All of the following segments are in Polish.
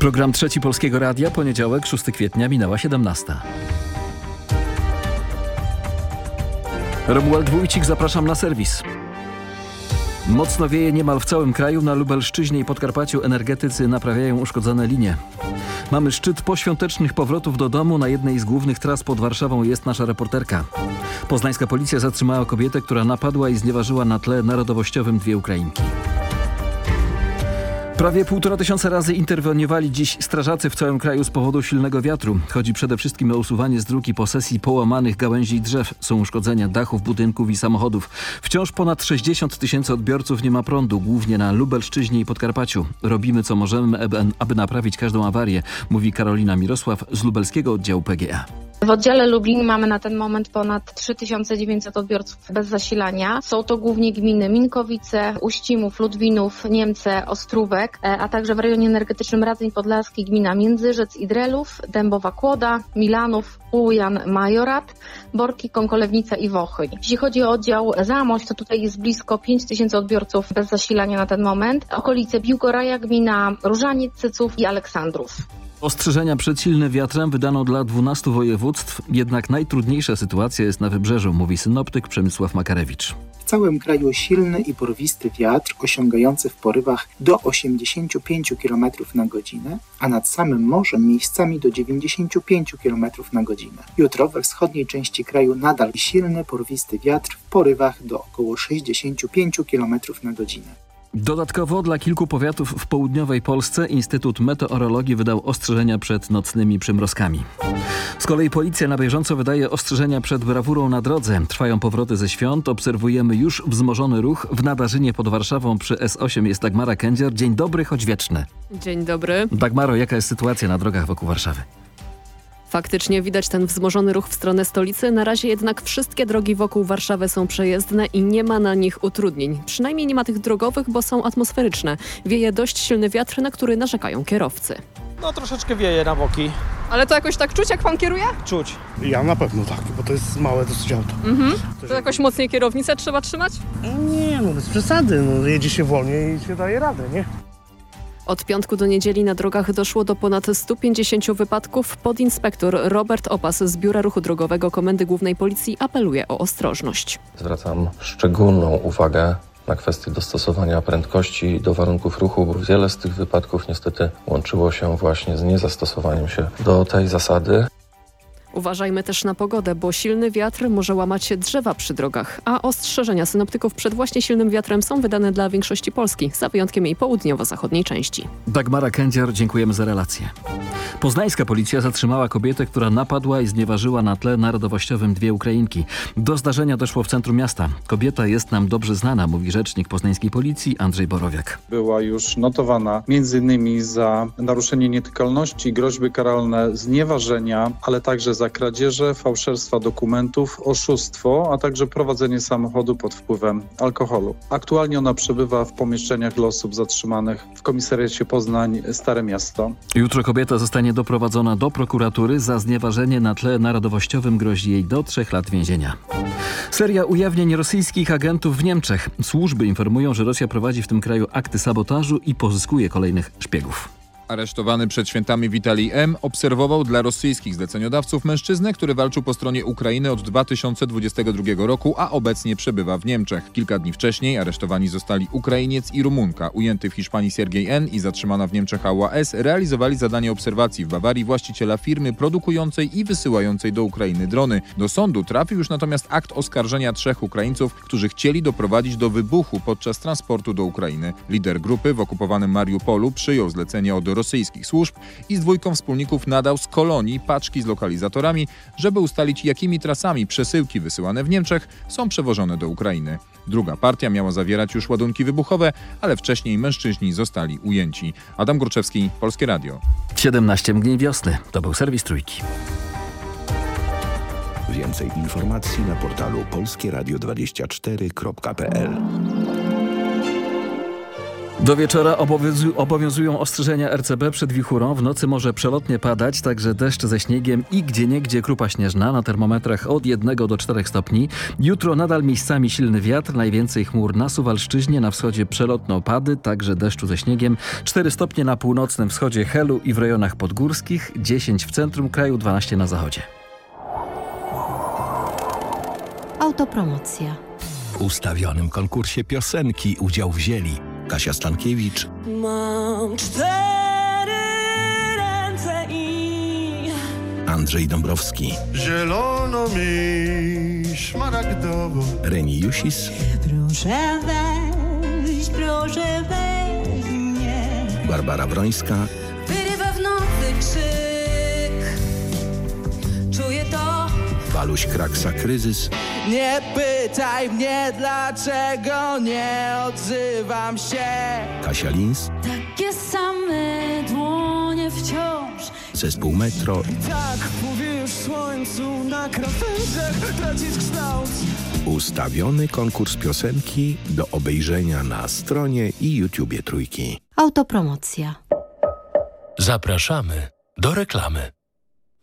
Program Trzeci Polskiego Radia, poniedziałek, 6 kwietnia, minęła 17. Romuald Wójcik, zapraszam na serwis. Mocno wieje niemal w całym kraju. Na Lubelszczyźnie i Podkarpaciu energetycy naprawiają uszkodzone linie. Mamy szczyt poświątecznych powrotów do domu. Na jednej z głównych tras pod Warszawą jest nasza reporterka. Poznańska policja zatrzymała kobietę, która napadła i znieważyła na tle narodowościowym dwie Ukrainki. Prawie półtora tysiąca razy interweniowali dziś strażacy w całym kraju z powodu silnego wiatru. Chodzi przede wszystkim o usuwanie z dróg i posesji połamanych gałęzi i drzew. Są uszkodzenia dachów, budynków i samochodów. Wciąż ponad 60 tysięcy odbiorców nie ma prądu, głównie na Lubelszczyźnie i Podkarpaciu. Robimy co możemy, aby naprawić każdą awarię, mówi Karolina Mirosław z lubelskiego oddziału PGA. W oddziale Lublin mamy na ten moment ponad 3900 odbiorców bez zasilania. Są to głównie gminy Minkowice, Uścimów, Ludwinów, Niemce, Ostrówek, e, a także w rejonie energetycznym Radzeń Podlaski gmina Międzyrzec, Idrelów, Dębowa Kłoda, Milanów, Ujan, Majorat, Borki, Konkolewnica i Wochyń. Jeśli chodzi o oddział Zamość, to tutaj jest blisko 5000 odbiorców bez zasilania na ten moment. Okolice Biłgoraja, gmina Różaniec, Cyców i Aleksandrów. Ostrzeżenia przed silnym wiatrem wydano dla 12 województw, jednak najtrudniejsza sytuacja jest na wybrzeżu, mówi synoptyk Przemysław Makarewicz. W całym kraju silny i porwisty wiatr osiągający w porywach do 85 km na godzinę, a nad samym morzem miejscami do 95 km na godzinę. Jutro we wschodniej części kraju nadal silny porwisty wiatr w porywach do około 65 km na godzinę. Dodatkowo dla kilku powiatów w południowej Polsce Instytut Meteorologii wydał ostrzeżenia przed nocnymi przymrozkami. Z kolei policja na bieżąco wydaje ostrzeżenia przed brawurą na drodze. Trwają powroty ze świąt, obserwujemy już wzmożony ruch. W Nadarzynie pod Warszawą przy S8 jest Dagmara Kędzier. Dzień dobry, choć wieczny. Dzień dobry. Dagmaro, jaka jest sytuacja na drogach wokół Warszawy? Faktycznie widać ten wzmożony ruch w stronę stolicy. Na razie jednak wszystkie drogi wokół Warszawy są przejezdne i nie ma na nich utrudnień. Przynajmniej nie ma tych drogowych, bo są atmosferyczne. Wieje dość silny wiatr, na który narzekają kierowcy. No troszeczkę wieje na boki. Ale to jakoś tak czuć, jak pan kieruje? Czuć. Ja na pewno tak, bo to jest małe dosyć auto. Mhm. To jakoś mocniej kierownicę trzeba trzymać? Nie, no bez przesady, no jedzie się wolniej i się daje radę, nie? Od piątku do niedzieli na drogach doszło do ponad 150 wypadków. Podinspektor Robert Opas z Biura Ruchu Drogowego Komendy Głównej Policji apeluje o ostrożność. Zwracam szczególną uwagę na kwestię dostosowania prędkości do warunków ruchu, bo wiele z tych wypadków niestety łączyło się właśnie z niezastosowaniem się do tej zasady. Uważajmy też na pogodę, bo silny wiatr może łamać drzewa przy drogach, a ostrzeżenia synoptyków przed właśnie silnym wiatrem są wydane dla większości Polski, za wyjątkiem jej południowo-zachodniej części. Dagmara Kędziar, dziękujemy za relację. Poznańska policja zatrzymała kobietę, która napadła i znieważyła na tle narodowościowym dwie Ukrainki. Do zdarzenia doszło w centrum miasta. Kobieta jest nam dobrze znana, mówi rzecznik poznańskiej policji Andrzej Borowiak. Była już notowana m.in. za naruszenie nietykalności, groźby karalne, znieważenia, ale także za kradzieże, fałszerstwa dokumentów, oszustwo, a także prowadzenie samochodu pod wpływem alkoholu. Aktualnie ona przebywa w pomieszczeniach dla osób zatrzymanych w komisariacie Poznań Stare Miasto. Jutro kobieta zostanie doprowadzona do prokuratury za znieważenie na tle narodowościowym grozi jej do trzech lat więzienia. Seria ujawnień rosyjskich agentów w Niemczech. Służby informują, że Rosja prowadzi w tym kraju akty sabotażu i pozyskuje kolejnych szpiegów. Aresztowany przed świętami Witalij M. obserwował dla rosyjskich zleceniodawców mężczyznę, który walczył po stronie Ukrainy od 2022 roku, a obecnie przebywa w Niemczech. Kilka dni wcześniej aresztowani zostali Ukrainiec i Rumunka. Ujęty w Hiszpanii Siergiej N. i zatrzymana w Niemczech Ała S. realizowali zadanie obserwacji w Bawarii właściciela firmy produkującej i wysyłającej do Ukrainy drony. Do sądu trafił już natomiast akt oskarżenia trzech Ukraińców, którzy chcieli doprowadzić do wybuchu podczas transportu do Ukrainy. Lider grupy w okupowanym Mariupolu przyjął zlecenie od rosyjskich służb i z dwójką wspólników nadał z kolonii paczki z lokalizatorami, żeby ustalić jakimi trasami przesyłki wysyłane w Niemczech są przewożone do Ukrainy. Druga partia miała zawierać już ładunki wybuchowe, ale wcześniej mężczyźni zostali ujęci. Adam Górczewski, Polskie Radio. 17 dni wiosny. To był serwis Trójki. Więcej informacji na portalu polskieradio24.pl Do wieczora obowiązu obowiązują ostrzeżenia RCB przed wichurą. W nocy może przelotnie padać, także deszcz ze śniegiem i gdzieniegdzie krupa śnieżna na termometrach od 1 do 4 stopni. Jutro nadal miejscami silny wiatr, najwięcej chmur na Suwalszczyźnie, na wschodzie przelotne opady, także deszczu ze śniegiem. 4 stopnie na północnym wschodzie Helu i w rejonach podgórskich, 10 w centrum kraju, 12 na zachodzie. Autopromocja. W ustawionym konkursie piosenki udział wzięli Kasia Stankiewicz, Mam cztery ręce i Andrzej Dąbrowski, Zielono mi szmaragdowo Reni Jusis, proszę weź, proszę weź mnie. Barbara Wrońska, Wyrywa w nocy krzyk. Czuję to. Waluś Kraksa Kryzys, Nie pytaj mnie, dlaczego nie odzywam się. Kasia Lins, Takie same dłonie wciąż. zespół Metro, Tak mówisz słońcu na krawędziach tracisz kształt. ustawiony konkurs piosenki do obejrzenia na stronie i YouTubie Trójki. Autopromocja. Zapraszamy do reklamy.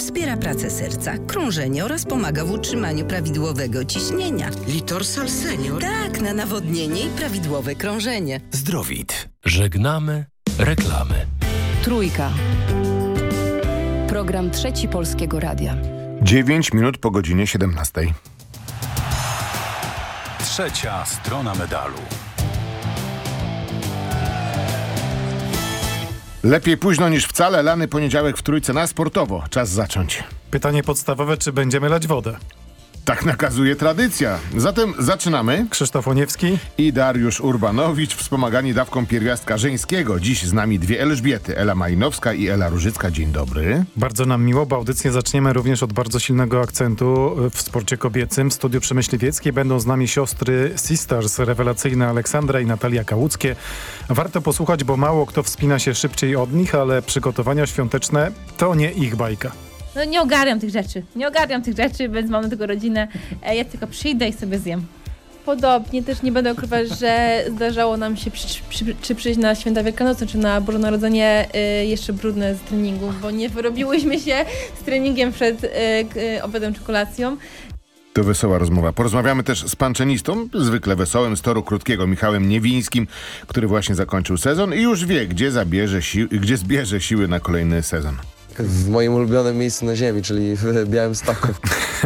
wspiera pracę serca, krążenie oraz pomaga w utrzymaniu prawidłowego ciśnienia. Litorsal Senior? Tak, na nawodnienie i prawidłowe krążenie. Zdrowit. Żegnamy reklamy. Trójka. Program Trzeci Polskiego Radia. 9 minut po godzinie 17. Trzecia strona medalu. Lepiej późno niż wcale, lany poniedziałek w trójce na sportowo. Czas zacząć. Pytanie podstawowe, czy będziemy lać wodę? Tak nakazuje tradycja. Zatem zaczynamy. Krzysztof Oniewski i Dariusz Urbanowicz, wspomagani dawką pierwiastka żeńskiego. Dziś z nami dwie Elżbiety, Ela Majnowska i Ela Różycka. Dzień dobry. Bardzo nam miło, bo audycję zaczniemy również od bardzo silnego akcentu w sporcie kobiecym. W studiu Przemyśliwieckiej będą z nami siostry Sisters, rewelacyjne Aleksandra i Natalia Kałuckie. Warto posłuchać, bo mało kto wspina się szybciej od nich, ale przygotowania świąteczne to nie ich bajka. No nie ogarniam tych rzeczy. Nie ogarniam tych rzeczy, więc mam do tego rodzinę. E, Ja tylko przyjdę i sobie zjem. Podobnie też nie będę ukrywać, że zdarzało nam się przy, przy, czy przyjść na święta Wielkanocy, czy na Boże Narodzenie y, jeszcze brudne z treningu, bo nie wyrobiłyśmy się z treningiem przed y, y, obiadem czy kolacją. To wesoła rozmowa. Porozmawiamy też z panczenistą, zwykle wesołym, z toru krótkiego, Michałem Niewińskim, który właśnie zakończył sezon i już wie, gdzie, zabierze si- gdzie zbierze siły na kolejny sezon. W moim ulubionym miejscu na ziemi, czyli w Białymstoku.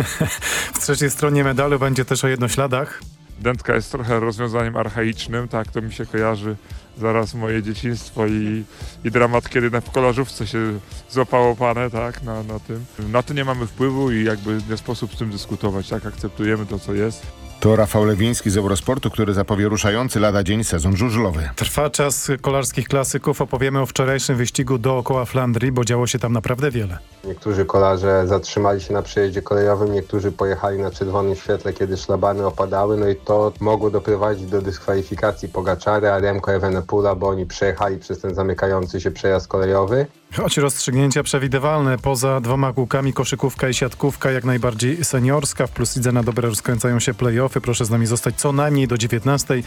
W trzeciej stronie medalu będzie też o jednośladach. Dętka jest trochę rozwiązaniem archaicznym, tak, to mi się kojarzy zaraz moje dzieciństwo i, i dramat, kiedy na w kolażówce się złapało panę, tak, na, na tym. Na to nie mamy wpływu i jakby nie sposób z tym dyskutować, tak, akceptujemy to, co jest. To Rafał Lewiński z Eurosportu, który zapowie ruszający lada dzień sezon żużlowy. Trwa czas kolarskich klasyków. Opowiemy o wczorajszym wyścigu dookoła Flandrii, bo działo się tam naprawdę wiele. Niektórzy kolarze zatrzymali się na przejeździe kolejowym, niektórzy pojechali na czerwonym świetle, kiedy szlabany opadały, no i to mogło doprowadzić do dyskwalifikacji Pogaczara, Remco Evenepoela, bo oni przejechali przez ten zamykający się przejazd kolejowy. Choć rozstrzygnięcia przewidywalne, poza dwoma kółkami koszykówka i siatkówka jak najbardziej seniorska. W Plus Lidze na dobre rozkręcają się play-offy. Proszę z nami zostać co najmniej do 19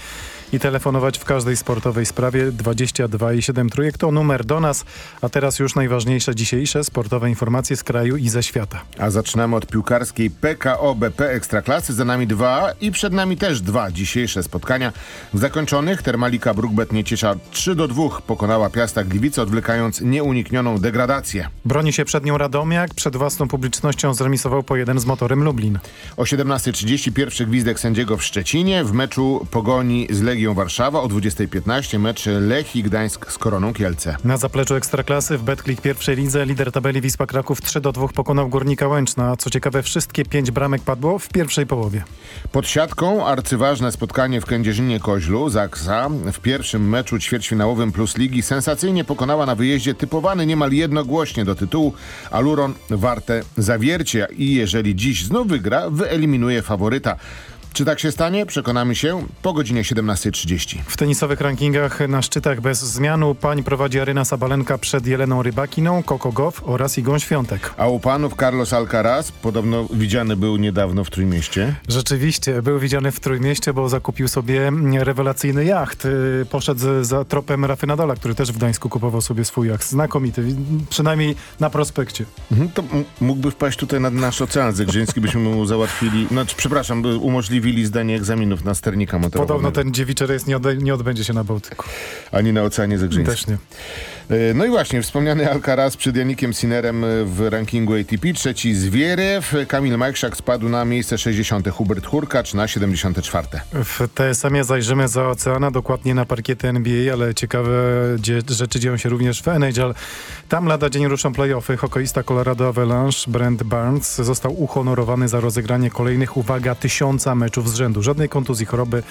i telefonować w każdej sportowej sprawie 22 i 7 trójek. To numer do nas, a teraz już najważniejsze dzisiejsze sportowe informacje z kraju i ze świata. A zaczynamy od piłkarskiej PKO BP Ekstraklasy. Za nami dwa i przed nami też dwa dzisiejsze spotkania. W zakończonych Termalika Brugbet Nieciesza 3 do 2 pokonała Piasta Gliwice, odwlekając nieuniknioną degradację. Broni się przed nią Radomiak, przed własną publicznością zremisował po jeden z motorem Lublin. O 17.30 pierwszy gwizdek sędziego w Szczecinie. W meczu Pogoni z Legią Warszawa o 20.15 mecz Lechii Gdańsk z Koroną Kielce. Na zapleczu Ekstraklasy w Betclic pierwszej lidze lider tabeli Wisła Kraków 3 do 2 pokonał Górnika Łęczna. Co ciekawe wszystkie pięć bramek padło w pierwszej połowie. Pod siatką arcyważne spotkanie w Kędzierzynie Koźlu. Zaksa w pierwszym meczu ćwierćfinałowym Plus Ligi sensacyjnie pokonała na wyjeździe typowany niemal jednogłośnie do tytułu Aluron Warte Zawiercie i jeżeli dziś znów wygra, wyeliminuje faworyta. Czy tak się stanie? Przekonamy się po godzinie 17.30. W tenisowych rankingach na szczytach bez zmianu pań prowadzi Aryna Sabalenka przed Jeleną Rybakiną, Koko Goff oraz Igą Świątek. A u panów Carlos Alcaraz podobno widziany był niedawno w Trójmieście. Rzeczywiście, był widziany w Trójmieście, bo zakupił sobie rewelacyjny jacht. Y, Poszedł za tropem Rafy Nadala, który też w Gdańsku kupował sobie swój jacht. Znakomity, przynajmniej na prospekcie. Mhm, to mógłby wpaść tutaj nad nasz ocean zegrzyński, byśmy mu załatwili, znaczy przepraszam, by umożliwili zdanie egzaminów na sternika motorowego. Podobno ten dziewiczy rejs nie, nie odbędzie się na Bałtyku. Ani na Oceanie Zegrzyńskim. Też nie. E, No i właśnie, wspomniany Alcaraz przed Janikiem Sinerem e, w rankingu ATP, trzeci Zwierew, Kamil Majchrzak spadł na miejsce 60, Hubert Hurkacz na 74. W TSM-ie zajrzymy za oceana, dokładnie na parkiety NBA, ale ciekawe rzeczy dzieją się również w NHL. Tam lada dzień ruszą playoffy. Hokeista Colorado Avalanche Brent Barnes został uhonorowany za rozegranie kolejnych, uwaga, tysiąca meczów z rzędu. Żadnej kontuzji, choroby,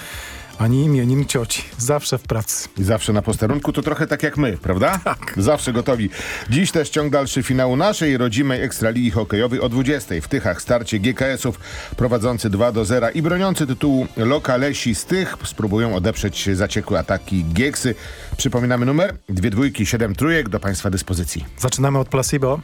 ani imienin cioci. Zawsze w pracy. I zawsze na posterunku to trochę tak jak my, prawda? Tak. Zawsze gotowi. Dziś też ciąg dalszy finału naszej rodzimej Ekstraligi Hokejowej o 20. W Tychach starcie GKS-ów prowadzący 2 do 0 i broniący tytułu Lokalesi z tych spróbują odeprzeć zaciekłe ataki Gieksy. Przypominamy numer, dwie dwójki, siedem trójek do Państwa dyspozycji. Zaczynamy od Placebo.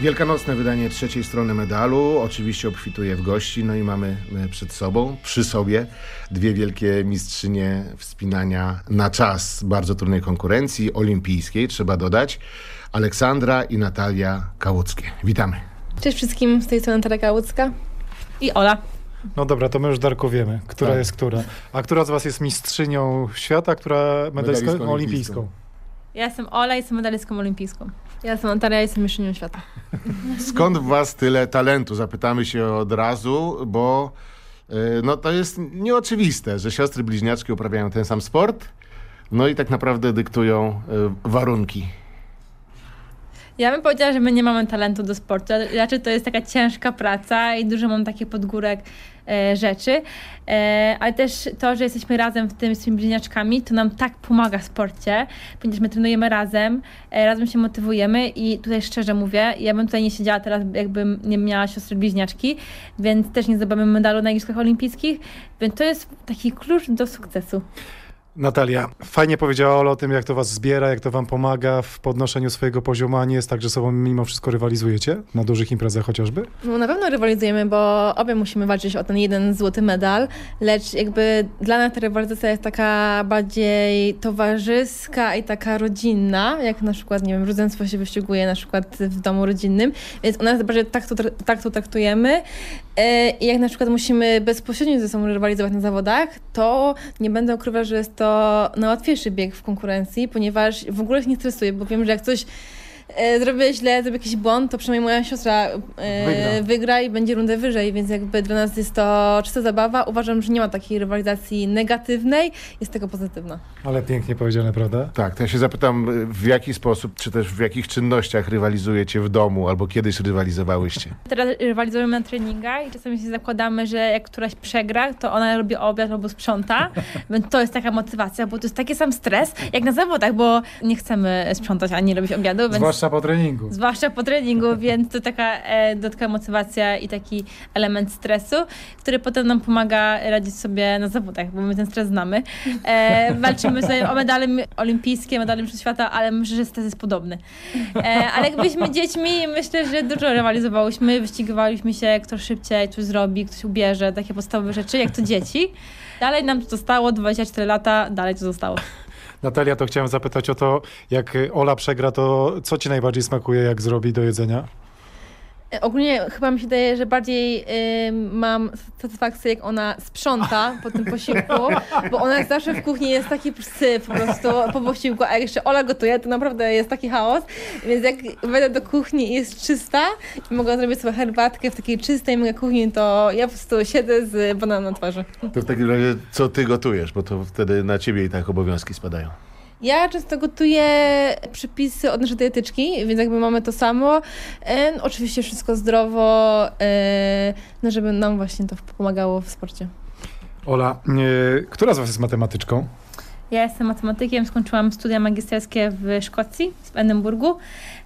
Wielkanocne wydanie trzeciej strony medalu oczywiście obfituje w gości, no i mamy e, przed sobą, przy sobie dwie wielkie mistrzynie wspinania na czas bardzo trudnej konkurencji olimpijskiej, trzeba dodać, Aleksandra i Natalia Kałuckie. Witamy. Cześć wszystkim, z tej strony Natalia Łódzka i Ola. No dobra, to my już Darku wiemy, która Tak. jest która. A która z was jest mistrzynią świata, która medalistką Medalistką olimpijską? olimpijską. Ja jestem Ola, jestem medalistką olimpijską. Ja jestem Natalia, jestem mistrzynią świata. Skąd w was tyle talentu? Zapytamy się od razu, bo e, no, to jest nieoczywiste, że siostry bliźniaczki uprawiają ten sam sport, no i tak naprawdę dyktują e, warunki. Ja bym powiedziała, że my nie mamy talentu do sportu. Raczej to jest taka ciężka praca i dużo mam takich podgórek e, rzeczy. E, ale też to, że jesteśmy razem w tym z tymi bliźniaczkami, to nam tak pomaga w sporcie, ponieważ my trenujemy razem, e, razem się motywujemy i tutaj szczerze mówię, ja bym tutaj nie siedziała teraz, jakbym nie miała siostry bliźniaczki, więc też nie zdobędę medalu na Igrzyskach Olimpijskich, więc to jest taki klucz do sukcesu. Natalia, fajnie powiedziała Ola o tym, jak to was zbiera, jak to wam pomaga w podnoszeniu swojego poziomu, a nie jest tak, że sobą mimo wszystko rywalizujecie na dużych imprezach chociażby? No na pewno rywalizujemy, bo obie musimy walczyć o ten jeden złoty medal, lecz jakby dla nas ta rywalizacja jest taka bardziej towarzyska i taka rodzinna, jak na przykład, nie wiem, rodzeństwo się wyściguje na przykład w domu rodzinnym, więc u nas bardziej tak to, tak to traktujemy i jak na przykład musimy bezpośrednio ze sobą rywalizować na zawodach, to nie będę ukrywać, że jest to najłatwiejszy bieg w konkurencji, ponieważ w ogóle się nie stresuję, bo wiem, że jak coś e, zrobię źle, zrobię jakiś błąd, to przynajmniej moja siostra e, Wygra. wygra. i będzie rundę wyżej, więc jakby dla nas jest to czysta zabawa. Uważam, że nie ma takiej rywalizacji negatywnej, jest tego pozytywna. Ale pięknie powiedziane, prawda? Tak, to ja się zapytam, w jaki sposób, czy też w jakich czynnościach rywalizujecie w domu, albo kiedyś rywalizowałyście? Teraz rywalizujemy na treningach i czasami się zakładamy, że jak któraś przegra, to ona robi obiad albo sprząta, więc to jest taka motywacja, bo to jest taki sam stres jak na zawodach, bo nie chcemy sprzątać ani robić obiadu, więc... Zwłaszcza po treningu. Zwłaszcza po treningu, więc to taka e, dodatkowa motywacja i taki element stresu, który potem nam pomaga radzić sobie na zawodach, bo my ten stres znamy. E, walczymy sobie o medale olimpijskie, medale świata, ale myślę, że stres jest podobny. E, ale jak byliśmy dziećmi, myślę, że dużo rywalizowałyśmy, wyścigowaliśmy się, kto szybciej coś zrobi, ktoś ubierze, takie podstawowe rzeczy, jak to dzieci. Dalej nam to zostało, 24 lata, dalej to zostało. Natalia, to chciałem zapytać o to, jak Ola przegra, to co ci najbardziej smakuje, jak zrobi do jedzenia? E, Ogólnie chyba mi się wydaje, że bardziej y, mam satysfakcję, jak ona sprząta po tym posiłku, bo ona zawsze w kuchni jest taki psy po prostu po posiłku, a jak jeszcze Ola gotuje, to naprawdę jest taki chaos, więc jak wejdę do kuchni i jest czysta i mogę zrobić sobie herbatkę w takiej czystej mega kuchni, to ja po prostu siedzę z bananem na twarzy. To w takim razie, co ty gotujesz, bo to wtedy na ciebie i tak obowiązki spadają. Ja często gotuję przepisy od naszej dietyczki, więc jakby mamy to samo. E, oczywiście wszystko zdrowo, e, no żeby nam właśnie to pomagało w sporcie. Ola, y, która z was jest matematyczką? Ja jestem matematykiem, skończyłam studia magisterskie w Szkocji, w Edynburgu,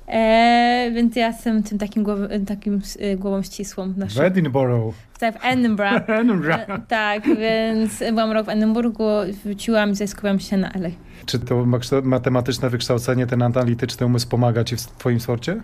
e, więc ja jestem tym takim, głow, takim e, głową ścisłą. w W naszym- Edinburgh. Tak, w Edinburgh. Edinburgh. E, tak, więc byłam rok w Edynburgu, wróciłam i skupiłam się na LA. Czy to matematyczne wykształcenie, ten analityczny umysł pomaga ci w twoim sporcie?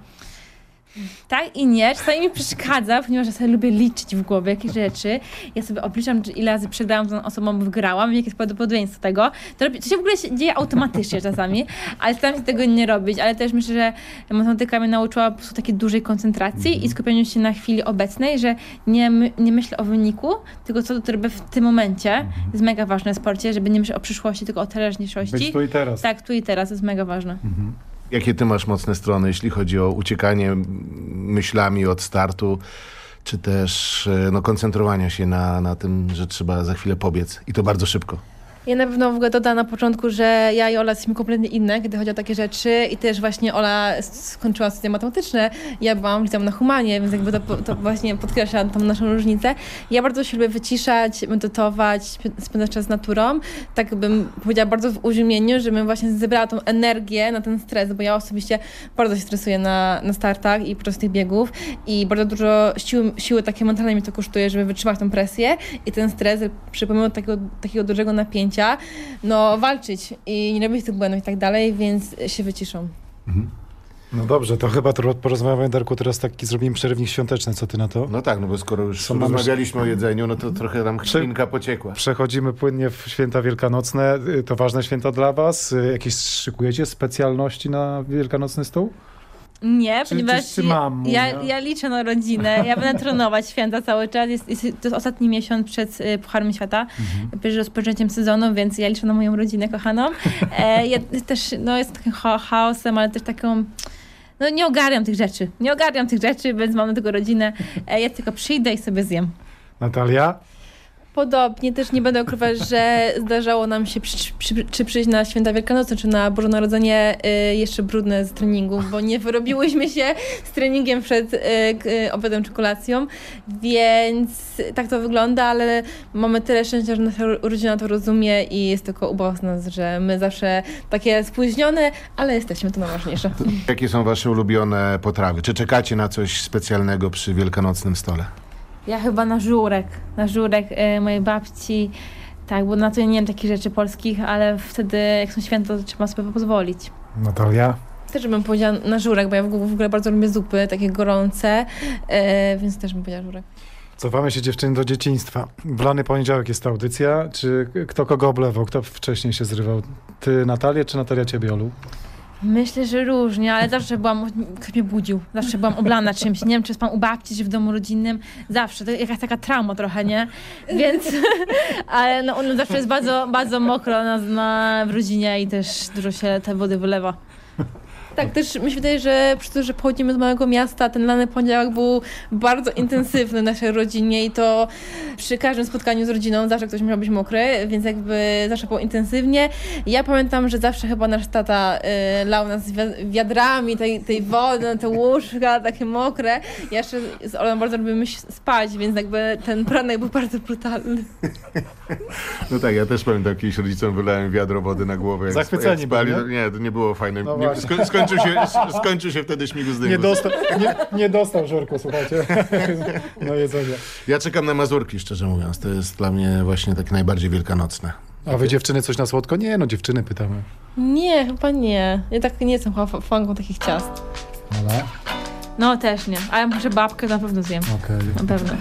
Tak i nie. Czasami mi przeszkadza, ponieważ ja sobie lubię liczyć w głowie jakieś rzeczy. Ja sobie obliczam, ile razy przegrałam z tą osobą, wygrałam, jakie jest prawdopodobieństwo tego. To, robi, to się w ogóle się dzieje automatycznie czasami, ale staram się tego nie robić. Ale też myślę, że matematyka mnie nauczyła po prostu takiej dużej koncentracji i skupieniu się na chwili obecnej, że nie, my, nie myślę o wyniku, tylko co to robię w tym momencie. To jest mega ważne w sporcie, żeby nie myśleć o przyszłości, tylko o teraźniejszości. Być tu i teraz. Tak, tu i teraz, to jest mega ważne. Jakie ty masz mocne strony, jeśli chodzi o uciekanie myślami od startu, czy też e, no, koncentrowania się na, na tym, że trzeba za chwilę pobiec i to bardzo szybko? Ja na pewno w ogóle dodam na początku, że ja i Ola jesteśmy kompletnie inne, kiedy chodzi o takie rzeczy i też właśnie Ola skończyła studia matematyczne, ja byłam liceum na humanie, więc jakby to, to właśnie podkreśla tą naszą różnicę. Ja bardzo się lubię wyciszać, medytować, sp- spędzać czas z naturą, tak bym powiedziała bardzo w uziemieniu, żebym właśnie zebrała tą energię na ten stres, bo ja osobiście bardzo się stresuję na, na startach i podczas tych biegów i bardzo dużo siły, siły takie mentalnej mi to kosztuje, żeby wytrzymać tą presję i ten stres przy takiego, takiego dużego napięcia, no walczyć i nie robić tych błędów i tak dalej, więc się wyciszą. No dobrze, to chyba porozmawiamy, Darku, teraz taki zrobimy przerywnik świąteczny, co ty na to? No tak, no bo skoro już Co mamy- rozmawialiśmy o jedzeniu, no to trochę tam chwilka pociekła. Przechodzimy płynnie w święta wielkanocne. Y, To ważne święta dla was? Y, Jakieś szykujecie specjalności na wielkanocny stół? Nie, Czy- ponieważ czy- mam, ja, ja liczę na rodzinę. Ja będę trenować święta cały czas. Jest, jest, to jest ostatni miesiąc przed y, Pucharem Świata, Mhm. przed rozpoczęciem sezonu, więc ja liczę na moją rodzinę kochaną. E, ja też no, jest takim cha- chaosem, ale też taką... No nie ogarniam tych rzeczy. Nie ogarniam tych rzeczy, więc mam do tego rodzinę. E, ja tylko przyjdę i sobie zjem. Natalia? Podobnie też nie będę ukrywać, że zdarzało nam się przy, przy, czy przyjść na święta Wielkanocne, czy na Boże Narodzenie y, jeszcze brudne z treningu, bo nie wyrobiłyśmy się z treningiem przed y, y, obiadem czy kolacją, więc tak to wygląda, ale mamy tyle szczęścia, że nasza rodzina to rozumie i jest tylko ubaw z nas, że my zawsze takie spóźnione, ale jesteśmy, to najważniejsze. Jakie są wasze ulubione potrawy? Czy czekacie na coś specjalnego przy wielkanocnym stole? Ja chyba na żurek, na żurek y, mojej babci, tak, bo na to ja nie wiem takich rzeczy polskich, ale wtedy jak są święta, to trzeba sobie pozwolić. Natalia? Też bym powiedziała na żurek, bo ja w ogóle, w ogóle bardzo lubię zupy, takie gorące, e, więc też bym powiedziała żurek. Cofamy się dziewczyny do dzieciństwa. W lany poniedziałek jest ta audycja. Czy kto kogo oblewał? Kto wcześniej się zrywał? Ty Natalię, czy Natalia ciebie, Olu? Myślę, że różnie, ale zawsze byłam, ktoś mnie budził, zawsze byłam oblana czymś, nie wiem, czy spałam u babci, czy w domu rodzinnym, zawsze, to jakaś taka trauma trochę, nie? Więc, ale no, zawsze jest bardzo, bardzo mokro na, na, w rodzinie i też dużo się te wody wylewa. Tak, też mi się wydaje, że przez to, że pochodzimy z małego miasta, ten lany poniedziałek był bardzo intensywny w naszej rodzinie i to przy każdym spotkaniu z rodziną zawsze ktoś musiał być mokry, więc jakby zawsze było intensywnie. Ja pamiętam, że zawsze chyba nasz tata y, lał nas wi- wiadrami tej, tej wody te łóżka, takie mokre. Ja jeszcze z Olą bardzo lubimy spać, więc jakby ten pranek był bardzo brutalny. No tak, ja też pamiętam, kiedyś rodzicom wylałem wiadro wody na głowę. Zachwyceni byli, No Nie, to nie było fajne. No nie, sko skończył, się, skończył się wtedy śmigus dymu. Nie dostał, nie, nie dostał żurku, słuchajcie. No jedzenia. Ja czekam na Mazurki, szczerze mówiąc. To jest dla mnie właśnie takie najbardziej wielkanocne. A wy dziewczyny coś na słodko? Nie, no dziewczyny pytamy. Nie, chyba nie. Ja tak nie jestem fanką takich ciast. Ale? No też nie, ale może babkę na pewno zjem. Okej. Na pewno.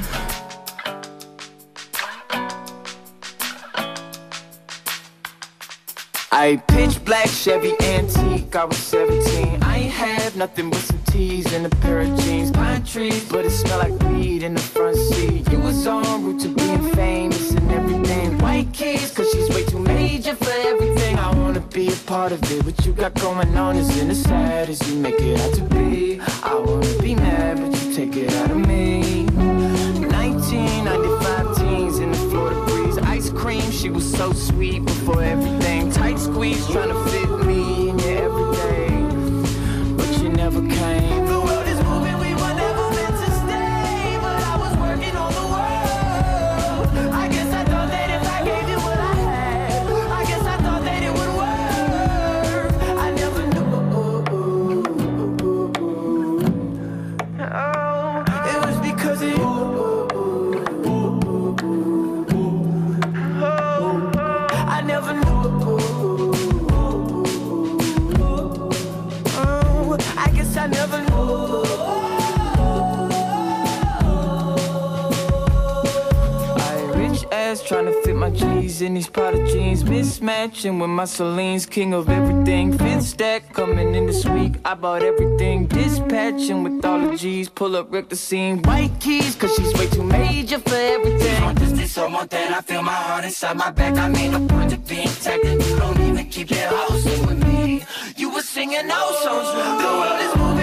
I pitch black Chevy antique. I was 17. I ain't have nothing but some tees and a pair of jeans. Pine trees, but it smelled like weed in the front seat. You was on route to being famous and everything. White keys, cause she's way too major for everything. I wanna be a part of it. What you got going on isn't as sad as you make it out to be. I wanna be mad, but you take it out of me. She was so sweet before everything. Tight squeeze, trying to fit me to G's in these Prada jeans, mismatching with my Celine's king of everything. Fifth stack coming in this week. I bought everything, dispatching with all the G's. Pull up, wreck the scene. White keys, cause she's way too major for everything. This, this, or want that? I feel my heart inside my back. I made a point of being tagged. You don't even keep your house with me. You were singing those songs. The world is moving,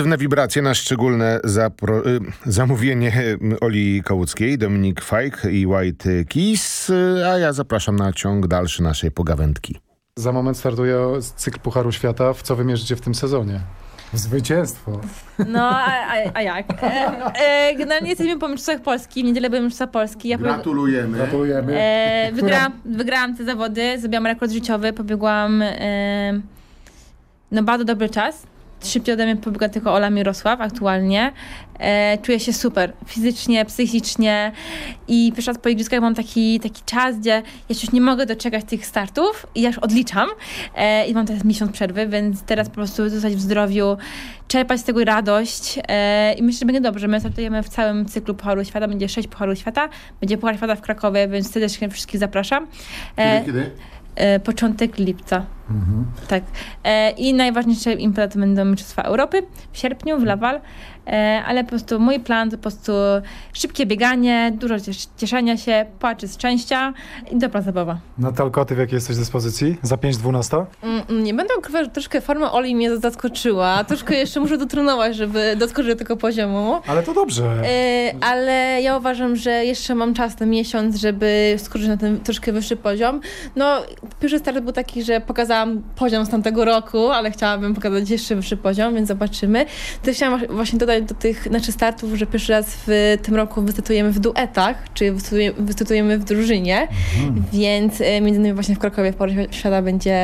Pozytywne wibracje na szczególne zapro, y, zamówienie y, Oli Kołuckiej, Dominik Fajk i White Keys, y, a ja zapraszam na ciąg dalszy naszej pogawędki. Za moment startuje cykl Pucharu Świata. W co wymierzycie w tym sezonie? Zwycięstwo. No, a, a, a jak? E, e, generalnie jesteśmy po Mistrzostwach Polski, w niedzielę byłem Mistrzostwa Polski. Ja Gratulujemy. Gratulujemy. E, wygrałam, wygrałam te zawody, zrobiłam rekord życiowy, pobiegłam e, no bardzo dobry czas. Szybciej ode mnie pobiegła tylko Ola Mirosław aktualnie. E, czuję się super, fizycznie, psychicznie i pierwszy raz po igrzyskach mam taki, taki czas, gdzie ja już nie mogę doczekać tych startów i ja już odliczam e, i mam teraz miesiąc przerwy, więc teraz po prostu zostać w zdrowiu, czerpać z tego radość e, i myślę, że będzie dobrze. My startujemy w całym cyklu Pucharu Świata, będzie sześć Pucharów Świata, będzie Puchar Świata w Krakowie, więc serdecznie wszystkich zapraszam. E, Kiedy? e, początek lipca. Tak. E, I najważniejsze imprezy to będą Mistrzostwa Europy w sierpniu w Laval, e, ale po prostu mój plan to po prostu szybkie bieganie, dużo ciesz- cieszenia się, płaczy z szczęścia i dobra zabawa. Natalko, ty w jakiej jesteś dyspozycji? Za 5.12? Mm, Nie będę ukrywać, że troszkę forma Oli mnie zaskoczyła. Troszkę jeszcze muszę dotrenować, żeby doskoczyć do tego poziomu. Ale to dobrze. E, ale ja uważam, że jeszcze mam czas na miesiąc, żeby skoczyć na ten troszkę wyższy poziom. No, pierwszy start był taki, że pokazałam poziom z tamtego roku, ale chciałabym pokazać jeszcze wyższy poziom, więc zobaczymy. Też chciałam właśnie dodać do tych naszych startów, że pierwszy raz w tym roku wystartujemy w duetach, czyli wystartujemy, w drużynie, więc e, między innymi właśnie w Krakowie Puchar Świata będzie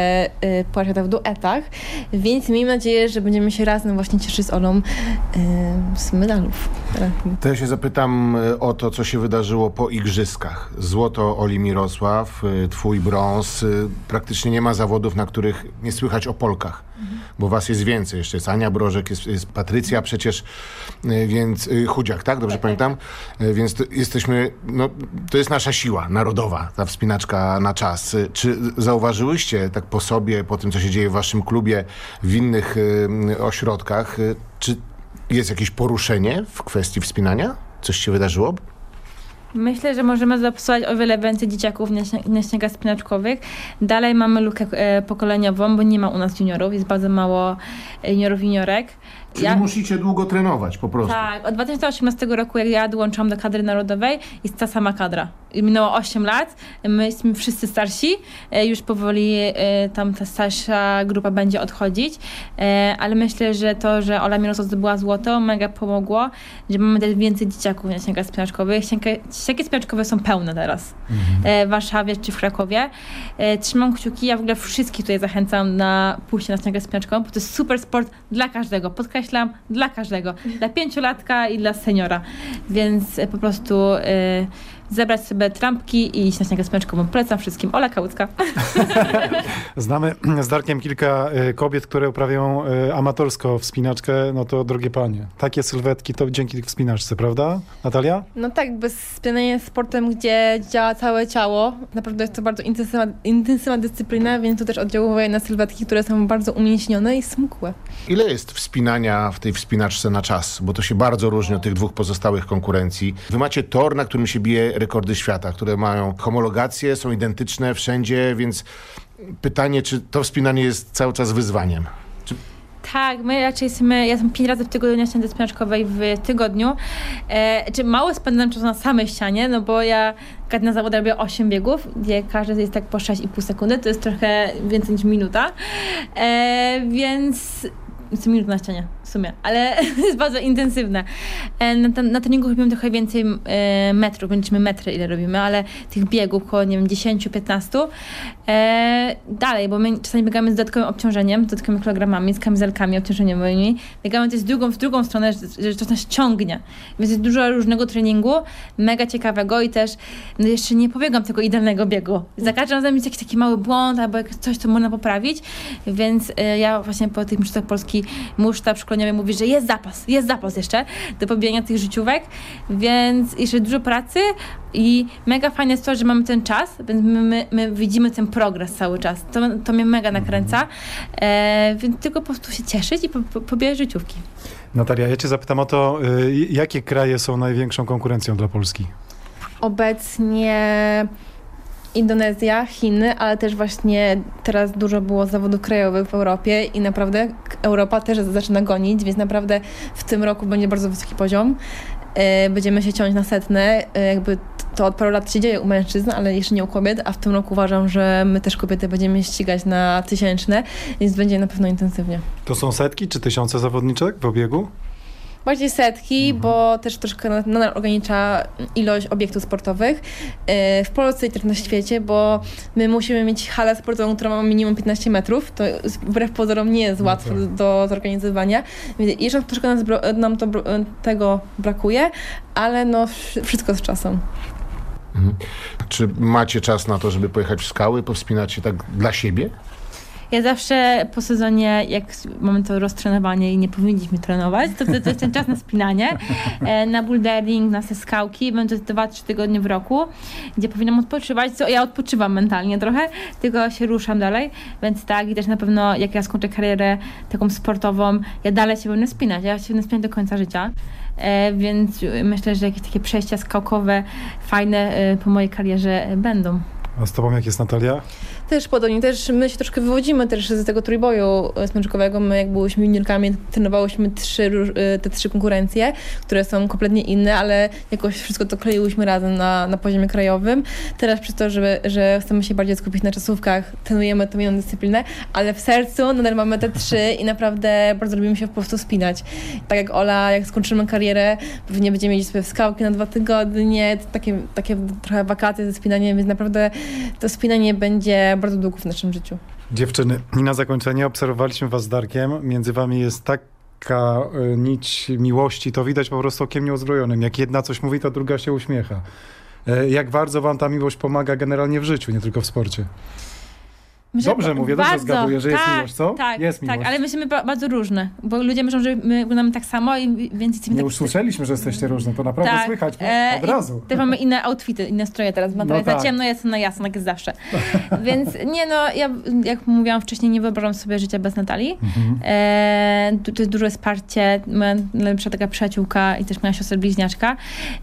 e, Puchar Świata w duetach, więc miejmy nadzieję, że będziemy się razem właśnie cieszyć z Olą e, z medalów. To ja się zapytam o to, co się wydarzyło po igrzyskach. Złoto Oli Mirosław, twój brąz. Praktycznie nie ma zawodów, na których nie słychać o Polkach. Bo was jest więcej. Jeszcze jest Ania Brożek, jest, jest Patrycja przecież, y, więc y, Chudziak, tak? Dobrze pamiętam? Y, Więc to jesteśmy, no, to jest nasza siła narodowa, ta wspinaczka na czas. Czy zauważyłyście tak po sobie, po tym, co się dzieje w waszym klubie, w innych y, ośrodkach, y, czy jest jakieś poruszenie w kwestii wspinania? Coś się wydarzyło? Myślę, że możemy zapisać o wiele więcej dzieciaków na, śnia- na śniegach spinaczkowych. Dalej mamy lukę e, pokoleniową, bo nie ma u nas juniorów, jest bardzo mało e, juniorów, juniorek. Czyli musicie długo trenować po prostu. Tak, od 2018 roku, jak ja dołączyłam do kadry narodowej, jest ta sama kadra. Minęło 8 lat, my jesteśmy wszyscy starsi, e, już powoli e, tam ta starsza grupa będzie odchodzić, e, ale myślę, że to, że Ola Mirosław zdobyła złoto, mega pomogło, że mamy też więcej dzieciaków na ściankach spinaczkowych. Ścianki spinaczkowe są pełne teraz e, w Warszawie czy w Krakowie. Trzymam kciuki, ja w ogóle wszystkich tutaj zachęcam na pójście na ściankę spinaczkową, bo to jest super sport dla każdego, podkreślam, dla każdego, dla pięciolatka i dla seniora, więc e, po prostu e, zebrać sobie trampki i iść na ściankę spinaczkową. Polecam wszystkim. Ola Kałucka. Znamy z Darkiem kilka y, kobiet, które uprawiają y, amatorsko wspinaczkę. No to drogie panie, takie sylwetki to dzięki wspinaczce, prawda? Natalia? No tak, bez spinania jest sportem, gdzie działa całe ciało. Naprawdę jest to bardzo intensywna, intensywna dyscyplina, więc to też oddziałuje na sylwetki, które są bardzo umięśnione i smukłe. Ile jest wspinania w tej wspinaczce na czas? Bo to się bardzo różni od tych dwóch pozostałych konkurencji. Wy macie tor, na którym się bije rekordy świata, które mają homologacje, są identyczne wszędzie, więc pytanie, czy to wspinanie jest cały czas wyzwaniem? Czy Tak, my raczej jesteśmy, ja jestem pięć razy w tygodniu na ścianie spinaczkowej w tygodniu. E, czy mało spędzam czasu na samej ścianie, no bo ja na zawodach robię 8 biegów, gdzie każdy jest tak po 6,5 sekundy, to jest trochę więcej niż minuta. E, więc jest minut na ścianie sumie, ale jest bardzo intensywne. E, na, ten- na treningu robimy trochę więcej e, metrów, będziemy metry ile robimy, ale tych biegów około, nie wiem, 10-15. E, dalej, bo my czasami biegamy z dodatkowym obciążeniem, z dodatkowymi kilogramami, z kamizelkami obciążeniowymi. Biegamy też drugą, w drugą stronę, że, że to nas ciągnie. Więc jest dużo różnego treningu, mega ciekawego i też no jeszcze nie pobiegam tego idealnego biegu. Za każdym razem jest jakiś taki mały błąd albo coś, co można poprawić, więc e, ja właśnie po tych mistrzostwach Polski mój sztab szkoleniowy mówi, że jest zapas, jest zapas jeszcze do pobiegania tych życiówek, więc jeszcze dużo pracy i mega fajne jest to, że mamy ten czas, więc my, my, my widzimy ten progres cały czas. To, to mnie mega nakręca, e, więc tylko po prostu się cieszyć i po, po, pobierać życiówki. Natalia, ja cię zapytam o to, y, jakie kraje są największą konkurencją dla Polski? Obecnie Indonezja, Chiny, ale też właśnie teraz dużo było zawodów krajowych w Europie i naprawdę Europa też zaczyna gonić, więc naprawdę w tym roku będzie bardzo wysoki poziom. E, Będziemy się ciąć na setne, e, jakby to od paru lat się dzieje u mężczyzn, ale jeszcze nie u kobiet, a w tym roku uważam, że my też kobiety będziemy ścigać na tysięczne, więc będzie na pewno intensywnie. To są setki czy tysiące zawodniczek w obiegu? Bardziej setki, bo też troszkę na- nadal ogranicza ilość obiektów sportowych e, w Polsce i też na świecie, bo my musimy mieć halę sportową, która ma minimum 15 metrów. To wbrew pozorom nie jest łatwe tak. do zorganizowania. Więc Jeszcze troszkę bro- nam to, tego brakuje, ale no wsz- wszystko z czasem. Czy macie czas na to, żeby pojechać w skały, powspinać się tak dla siebie? Ja zawsze po sezonie, jak mamy to roztrenowanie i nie powinniśmy trenować, to, to, to jest ten czas na spinanie, e, na bouldering, na skałki. Będzie to 2-3 tygodnie w roku, gdzie powinnam odpoczywać. Co, ja odpoczywam mentalnie trochę, tylko się ruszam dalej. Więc tak, i też na pewno jak ja skończę karierę taką sportową, ja dalej się będę spinać. Ja się będę spinać do końca życia. E, więc myślę, że jakieś takie przejścia skałkowe, fajne e, po mojej karierze będą. A z tobą jak jest Natalia? Też podobnie, też my się troszkę wywodzimy też z tego trójboju e, smyczkowego. My jak byłyśmy juniorkami, trenowałyśmy trzy, e, te trzy konkurencje, które są kompletnie inne, ale jakoś wszystko to kleiłyśmy razem na, na poziomie krajowym. Teraz przez to, że, że chcemy się bardziej skupić na czasówkach, trenujemy tę jedną dyscyplinę, ale w sercu nadal mamy te trzy i naprawdę bardzo lubimy się po prostu spinać. Tak jak Ola, jak skończymy karierę, pewnie będziemy mieć sobie skałki na dwa tygodnie, takie, takie trochę wakacje ze spinaniem, więc naprawdę to spinanie będzie bardzo długo w naszym życiu. Dziewczyny, i na zakończenie obserwowaliśmy was z Darkiem. Między wami jest taka y, nić miłości, to widać po prostu okiem nieuzbrojonym. Jak jedna coś mówi, to druga się uśmiecha. E, Jak bardzo wam ta miłość pomaga generalnie w życiu, nie tylko w sporcie. Dobrze mówię, dobrze zgaduję, że jest tak, miłość, co? Tak, Jest tak, miłość. ale myślimy ba- bardzo różne, bo ludzie myślą, że my wyglądamy tak samo i więc jesteśmy Nie tak... usłyszeliśmy, że jesteście różne, to naprawdę tak, słychać e, od razu. Też mamy inne outfity, inne stroje teraz. Natalia No jest tak. ciemno, ja jestem na jasno, tak jest zawsze. Więc nie no, ja jak mówiłam wcześniej, nie wyobrażam sobie życia bez Natalii. Mhm. E, tu, tu jest duże wsparcie, moja najlepsza taka przyjaciółka i też moja siostra bliźniaczka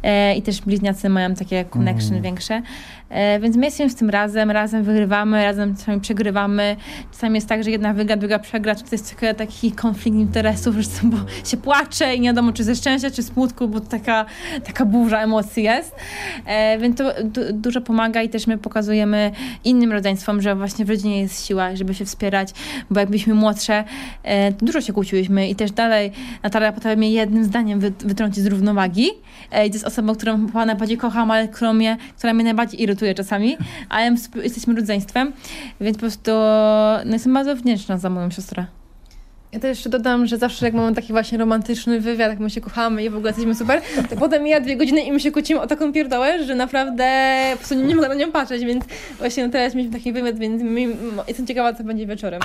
e, i też bliźniacy mają takie connection Mhm. większe. E, więc my jesteśmy z tym razem, razem wygrywamy, razem czasami przegrywamy. Czasami jest tak, że jedna wygra, druga przegra, czy to jest taki konflikt interesów, że bo się płacze i nie wiadomo, czy ze szczęścia, czy smutku, bo taka, taka burza emocji jest. E, więc to du- dużo pomaga i też my pokazujemy innym rodzeństwom, że właśnie w rodzinie jest siła, żeby się wspierać, bo jak byliśmy młodsze, e, to dużo się kłóciłyśmy i też dalej Natalia potrafi mnie jednym zdaniem wy, wytrącić z równowagi. I to jest osoba, którą chyba najbardziej kocham, ale którą mnie, która mnie najbardziej irytuje czasami, ale jesteśmy rodzeństwem, więc po prostu no, jestem bardzo wdzięczna za moją siostrę. Ja też jeszcze dodam, że zawsze jak mamy taki właśnie romantyczny wywiad, jak my się kochamy i w ogóle jesteśmy super, to potem mija dwie godziny i my się kłócimy o taką pierdołę, że naprawdę po prostu nie, nie mogę na nią patrzeć, więc właśnie no teraz mieliśmy taki wywiad, więc mi, jestem ciekawa, co będzie wieczorem.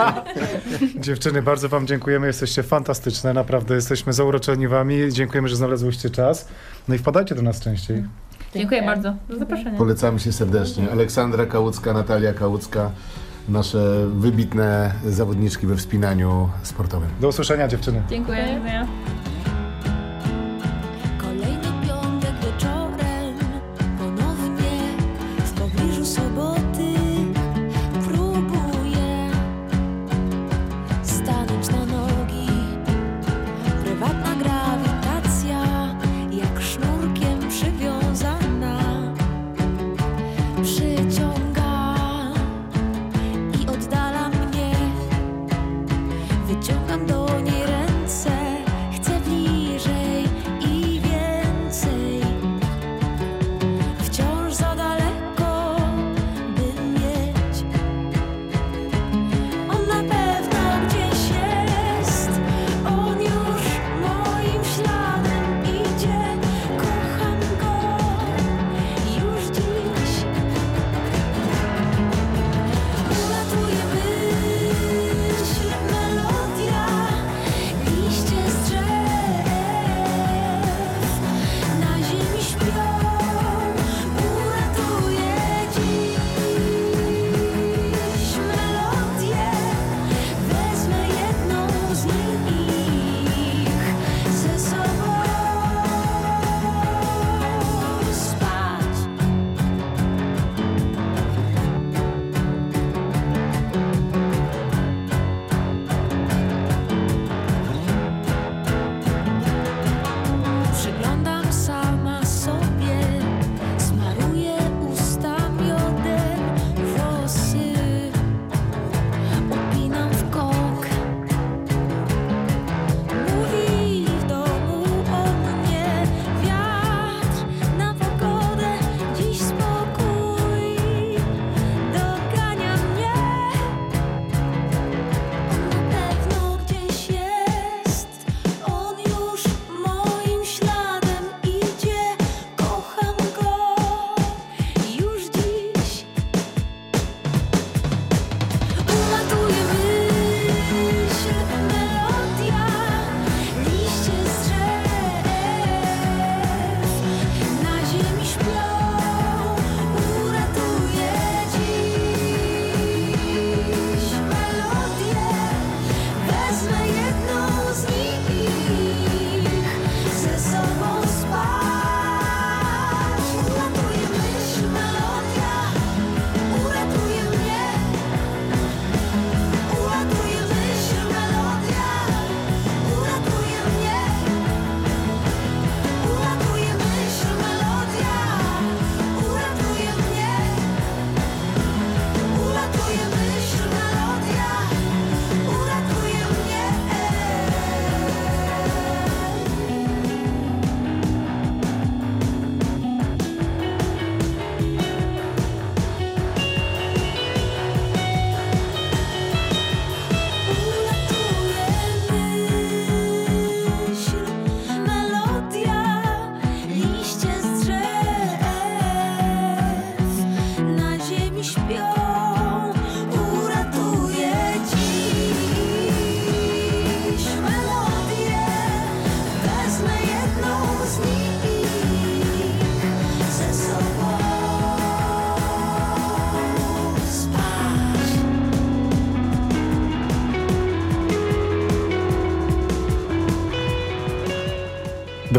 Dziewczyny, bardzo wam dziękujemy, jesteście fantastyczne, naprawdę jesteśmy zauroczeni wami, dziękujemy, że znalazłyście czas. No i wpadajcie do nas częściej. Dziękuję bardzo za zaproszenie. Polecamy się serdecznie. Aleksandra Kałucka, Natalia Kałucka, nasze wybitne zawodniczki we wspinaniu sportowym. Do usłyszenia dziewczyny. Dziękuję. Dziękuję.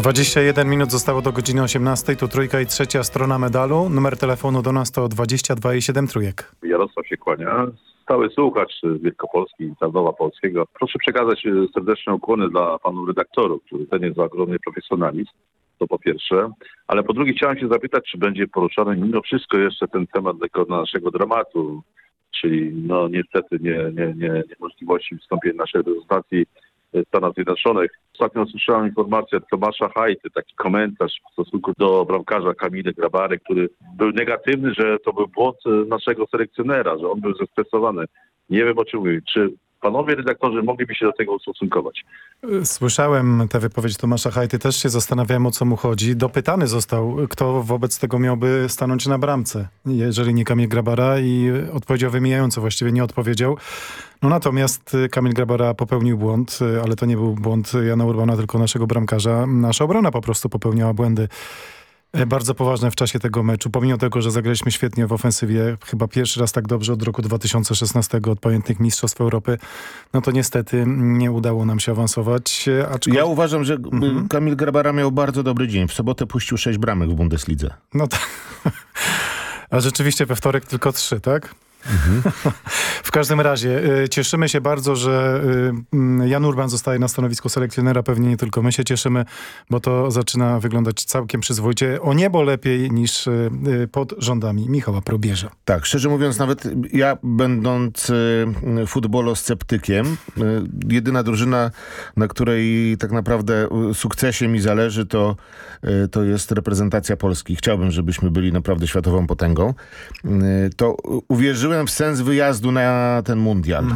21 minut zostało do godziny 18. Tu trójka i trzecia strona medalu. Numer telefonu do nas to 22 i 7 trójek. Jarosław się kłania. Stały słuchacz Wielkopolski i Polskiego. Proszę przekazać e, serdeczne ukłony dla panu redaktorów, który ten jest ogromny profesjonalizm. To po pierwsze. Ale po drugie chciałem się zapytać, czy będzie poruszany mimo wszystko jeszcze ten temat tego naszego dramatu, czyli no niestety nie, nie, nie, niemożliwości wystąpienia naszej reprezentacji Stanach Zjednoczonych. Ostatnio usłyszałem informację od Tomasza Hajty, taki komentarz w stosunku do bramkarza Kamile Grabary, który był negatywny, że to był błąd e, naszego selekcjonera, że on był zestresowany. Nie wiem o czym mówić. Czy panowie redaktorzy mogliby się do tego ustosunkować? Słyszałem tę wypowiedź Tomasza Hajty, też się zastanawiałem o co mu chodzi. Dopytany został, kto wobec tego miałby stanąć na bramce, jeżeli nie Kamil Grabara i odpowiedział wymijająco, właściwie nie odpowiedział. No natomiast Kamil Grabara popełnił błąd, ale to nie był błąd Jana Urbana, tylko naszego bramkarza. Nasza obrona po prostu popełniała błędy bardzo poważne w czasie tego meczu. Pomimo tego, że zagraliśmy świetnie w ofensywie, chyba pierwszy raz tak dobrze od roku 2016, od pamiętnych Mistrzostw Europy, no to niestety nie udało nam się awansować. e, Aczkolwiek... Ja uważam, że y, Kamil Grabara miał bardzo dobry dzień. W sobotę puścił sześć bramek w Bundeslidze. No tak. A rzeczywiście we wtorek tylko trzy, tak? W każdym razie y, cieszymy się bardzo, że y, mm, Jan Urban zostaje na stanowisku selekcjonera. Pewnie nie tylko my się cieszymy, bo to zaczyna wyglądać całkiem przyzwoicie. O niebo lepiej niż y, pod rządami Michała Probierza. Tak, szczerze mówiąc, nawet ja będąc y, futbolosceptykiem, jedyna drużyna, na której tak naprawdę sukcesie mi zależy, to, to jest reprezentacja Polski. Chciałbym, żebyśmy byli naprawdę światową potęgą. To uwierzyłem w sens wyjazdu na ten mundial, y,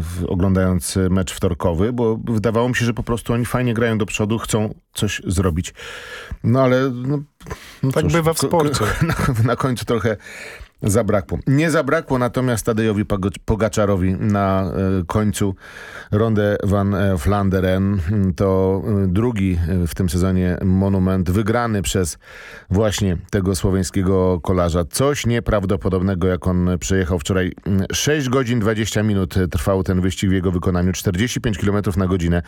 w- oglądając y, mecz wtorkowy, bo wydawało mi się, że po prostu oni fajnie grają do przodu, chcą coś zrobić. No ale... No, no Tak cóż, bywa w sporcie. Na, na końcu trochę zabrakło. Nie zabrakło natomiast Tadejowi Pogaczarowi na e, końcu Ronde van e, Vlaanderen. To e, drugi e, w tym sezonie monument wygrany przez właśnie tego słoweńskiego kolarza. Coś nieprawdopodobnego, jak on przejechał wczoraj. Mm, 6 godzin 20 minut trwał ten wyścig w jego wykonaniu. 45 km na godzinę.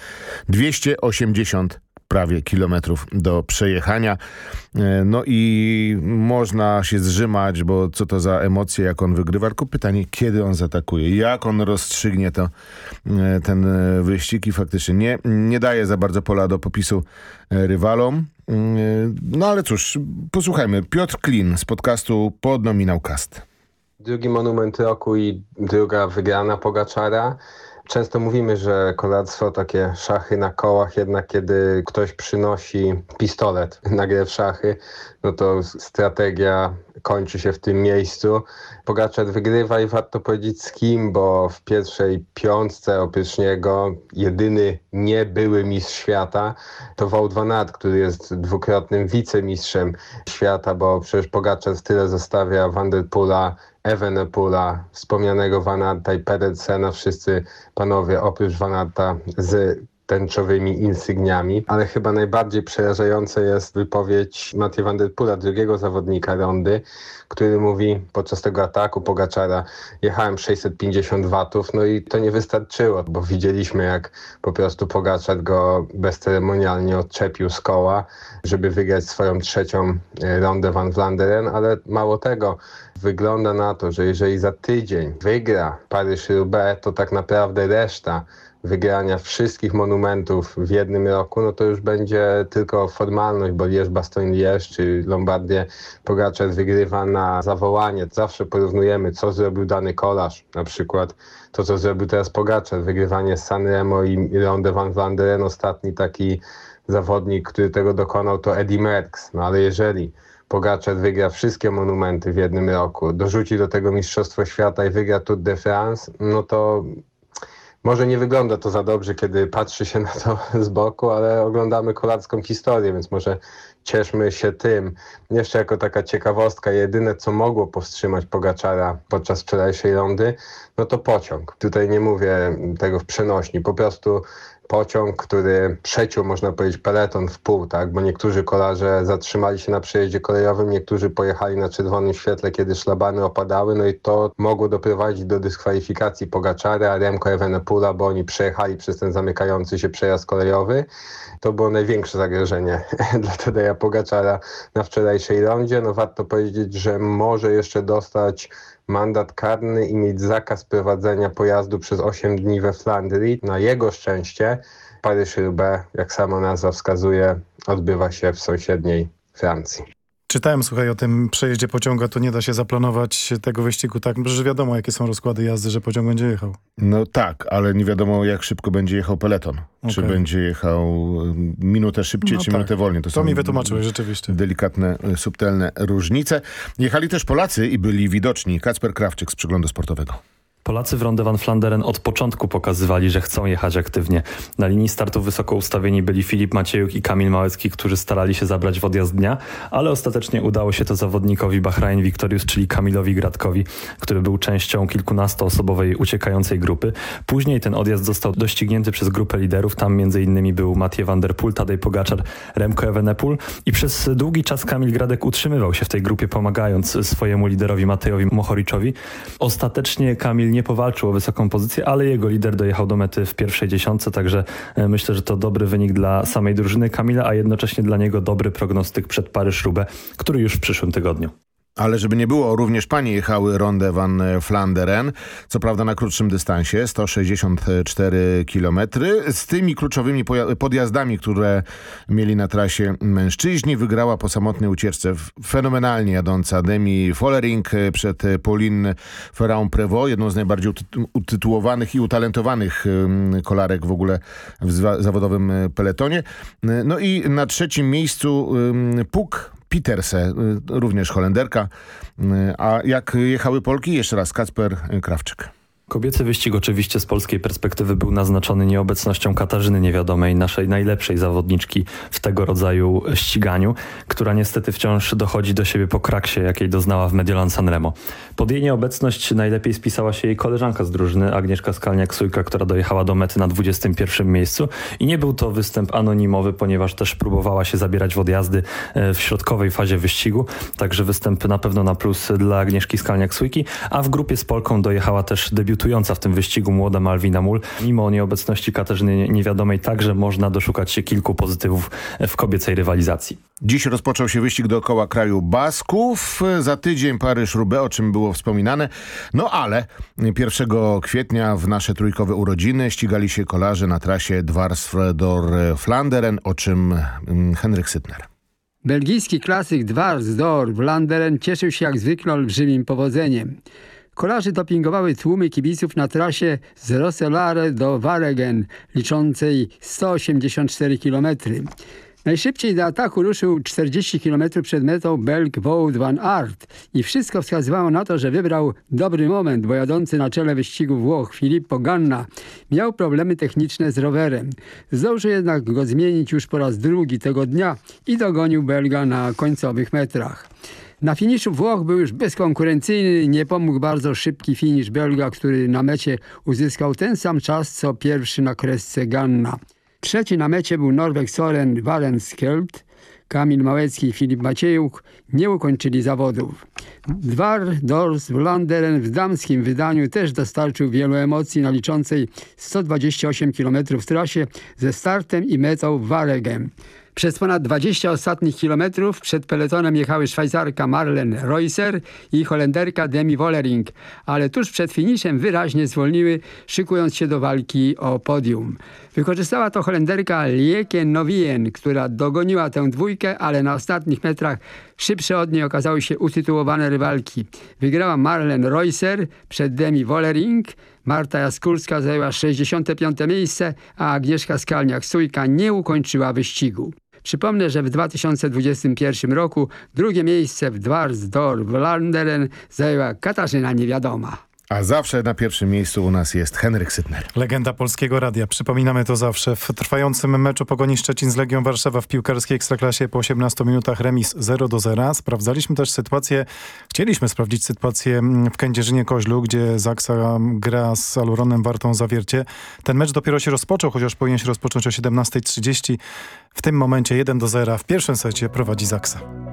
280 prawie kilometrów do przejechania. E, No i można się zrzymać, bo co to za emocje, jak on wygrywa. Tylko pytanie, kiedy on zaatakuje, jak on rozstrzygnie to, e, ten e, wyścig i faktycznie nie, nie daje za bardzo pola do popisu rywalom. E, No ale cóż, posłuchajmy. Piotr Klin z podcastu Podnominał Cast. Drugi monument roku i druga wygrana Pogaczara. Często mówimy, że kolarstwo takie szachy na kołach, jednak kiedy ktoś przynosi pistolet na grę w szachy, no to strategia kończy się w tym miejscu. Pogaczar wygrywa i warto powiedzieć z kim, bo w pierwszej piątce oprócz niego jedyny nie były mistrz świata to Wout który jest dwukrotnym wicemistrzem świata, bo przecież Pogaczar tyle zostawia Van der Poola, Evenepoela, wspomnianego Van Aerta i Peretsena, wszyscy panowie oprócz Van Aerta z tęczowymi insygniami, ale chyba najbardziej przerażająca jest wypowiedź Matthew Van Der Poola, drugiego zawodnika rondy, który mówi podczas tego ataku Pogaczara jechałem 650 watów, no i to nie wystarczyło, bo widzieliśmy jak po prostu Pogaczar go bezceremonialnie odczepił z koła, żeby wygrać swoją trzecią e, rondę Van Vlaanderen, ale mało tego, wygląda na to, że jeżeli za tydzień wygra Paryż-Roubaix, to tak naprawdę reszta wygrania wszystkich monumentów w jednym roku, no to już będzie tylko formalność, bo Lierz-Bastogne-Lierz czy Lombardię Pogaczar wygrywa na zawołanie. Zawsze porównujemy, co zrobił dany kolarz, na przykład to, co zrobił teraz Pogaczar, wygrywanie z Sanremo i Ronde van Vlaanderen. Ostatni taki zawodnik, który tego dokonał, to Eddie Merckx. No ale jeżeli Pogaczar wygra wszystkie monumenty w jednym roku, dorzuci do tego Mistrzostwo Świata i wygra Tour de France, no to może nie wygląda to za dobrze, kiedy patrzy się na to z boku, ale oglądamy kolarską historię, więc może cieszmy się tym. Jeszcze jako taka ciekawostka, jedyne co mogło powstrzymać Pogaczara podczas wczorajszej rondy, no to pociąg. Tutaj nie mówię tego w przenośni, po prostu pociąg, który przeciął, można powiedzieć, peleton w pół, tak? Bo niektórzy kolarze zatrzymali się na przejeździe kolejowym, niektórzy pojechali na czerwonym świetle, kiedy szlabany opadały, no i to mogło doprowadzić do dyskwalifikacji Pogaczara, Remco Evenepoela, bo oni przejechali przez ten zamykający się przejazd kolejowy. To było największe zagrożenie dla Tadeja Pogaczara na wczorajszej rondzie. No warto powiedzieć, że może jeszcze dostać mandat karny i mieć zakaz prowadzenia pojazdu przez 8 dni we Flandrii. Na jego szczęście Paryż-Roubaix, jak sama nazwa wskazuje, odbywa się w sąsiedniej Francji. Czytałem, słuchaj, o tym przejeździe pociąga, to nie da się zaplanować tego wyścigu tak, że wiadomo, jakie są rozkłady jazdy, że pociąg będzie jechał. No tak, ale nie wiadomo, jak szybko będzie jechał peleton. Czy Okej. będzie jechał y, minutę szybciej, No czy tak. minutę wolniej. To mi wytłumaczyłeś, rzeczywiście. Delikatne, y, subtelne różnice. Jechali też Polacy i byli widoczni. Kacper Krawczyk z Przeglądu Sportowego. Polacy w Ronde van Flanderen od początku pokazywali, że chcą jechać aktywnie. Na linii startu wysoko ustawieni byli Filip Maciejuk i Kamil Małecki, którzy starali się zabrać w odjazd dnia, ale ostatecznie udało się to zawodnikowi Bahrain Victorious, czyli Kamilowi Gradkowi, który był częścią kilkunastoosobowej uciekającej grupy. Później ten odjazd został doścignięty przez grupę liderów. Tam innymi był Mathieu van der Poel, Tadej Pogaczar, Remco Evenepoel i przez długi czas Kamil Gradek utrzymywał się w tej grupie, pomagając swojemu liderowi Matejowi Mohoriczowi. Ostatecznie Kamil nie powalczył o wysoką pozycję, ale jego lider dojechał do mety w pierwszej dziesiątce, także e, myślę, że to dobry wynik dla samej drużyny Kamila, a jednocześnie dla niego dobry prognostyk przed Paryż-Roubaix, który już w przyszłym tygodniu. Ale żeby nie było, również panie jechały Ronde van Flanderen, co prawda na krótszym dystansie, 164 km, z tymi kluczowymi podjazdami, które mieli na trasie mężczyźni. Wygrała po samotnej ucieczce fenomenalnie jadąca Demi Follering przed Pauline Ferrand-Prévot, jedną z najbardziej uty- utytułowanych i utalentowanych kolarek w ogóle w zawodowym peletonie. No i na trzecim miejscu Puk Pieterse, y, również Holenderka. Y, A jak jechały Polki? Jeszcze raz Kacper Krawczyk. Kobiecy wyścig oczywiście z polskiej perspektywy był naznaczony nieobecnością Katarzyny Niewiadomej, naszej najlepszej zawodniczki w tego rodzaju ściganiu, która niestety wciąż dochodzi do siebie po kraksie, jakiej doznała w Mediolan Sanremo. Pod jej nieobecność najlepiej spisała się jej koleżanka z drużyny, Agnieszka Skalniak-Sujka, która dojechała do mety na 21 miejscu. I nie był to występ anonimowy, ponieważ też próbowała się zabierać w odjazdy e, w środkowej fazie wyścigu, także występ na pewno na plus dla Agnieszki Skalniak-Sujki, a w grupie z Polką dojechała też debiutująca w tym wyścigu młoda Malwina Mul. Mimo nieobecności Katarzyny Niewiadomej także można doszukać się kilku pozytywów w kobiecej rywalizacji. Dziś rozpoczął się wyścig dookoła kraju Basków. Za tydzień Paryż-Roubaix, o czym było wspominane. No ale 1 kwietnia w nasze trójkowe urodziny ścigali się kolarze na trasie Dwarsfredor Flanderen, o czym mm, Henryk Sytner. Belgijski klasyk Dwars d'Or Vlaanderen cieszył się jak zwykle olbrzymim powodzeniem. Kolarzy dopingowały tłumy kibiców na trasie z Roselare do Waregem, liczącej 184 km. Najszybciej do ataku ruszył 40 km przed metą Belg Wout van Aert i wszystko wskazywało na to, że wybrał dobry moment, bo jadący na czele wyścigu Włoch Filippo Ganna miał problemy techniczne z rowerem. Zdążył jednak go zmienić już po raz drugi tego dnia i dogonił Belga na końcowych metrach. Na finiszu Włoch był już bezkonkurencyjny, nie pomógł bardzo szybki finisz Belga, który na mecie uzyskał ten sam czas co pierwszy na kresce Ganna. Trzeci na mecie był Norweg Soren Walenskeldt. Kamil Małecki i Filip Maciejuk nie ukończyli zawodów. Dwar Dors Vlaanderen w damskim wydaniu też dostarczył wielu emocji na liczącej 128 km trasie ze startem i metą Waregem. Przez ponad 20 ostatnich kilometrów przed peletonem jechały Szwajcarka Marlen Reusser i Holenderka Demi Wollering, ale tuż przed finiszem wyraźnie zwolniły, szykując się do walki o podium. Wykorzystała to Holenderka Lieke Novien, która dogoniła tę dwójkę, ale na ostatnich metrach szybsze od niej okazały się utytułowane rywalki. Wygrała Marlen Reusser przed Demi Wollering, Marta Jaskulska zajęła 65. miejsce, a Agnieszka Skalniak-Sujka nie ukończyła wyścigu. Przypomnę, że w 2021 roku drugie miejsce w Dwars d'Or Vlaanderen zajęła Katarzyna Niewiadoma. A zawsze na pierwszym miejscu u nas jest Henryk Sydner. Legenda Polskiego Radia. Przypominamy to zawsze. W trwającym meczu Pogoni Szczecin z Legią Warszawa w piłkarskiej Ekstraklasie po 18 minutach remis 0 do 0. Sprawdzaliśmy też sytuację, chcieliśmy sprawdzić sytuację mm, w Kędzierzynie Koźlu, gdzie Zaksa gra z Aluronem Wartą Zawiercie. Ten mecz dopiero się rozpoczął, chociaż powinien się rozpocząć o 17.30. W tym momencie 1 do 0. W pierwszym secie prowadzi Zaksa.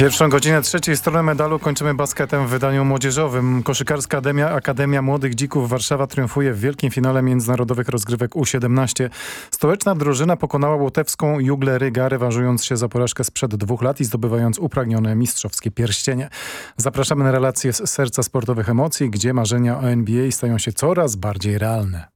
Pierwszą godzinę trzeciej stronę medalu kończymy basketem w wydaniu młodzieżowym. Koszykarska Akademia, Akademia Młodych Dzików Warszawa triumfuje w wielkim finale międzynarodowych rozgrywek U17. Stołeczna drużyna pokonała łotewską Juglę Ryga, rewanżując się za porażkę sprzed dwóch lat i zdobywając upragnione mistrzowskie pierścienie. Zapraszamy na relacje z serca sportowych emocji, gdzie marzenia o NBA stają się coraz bardziej realne.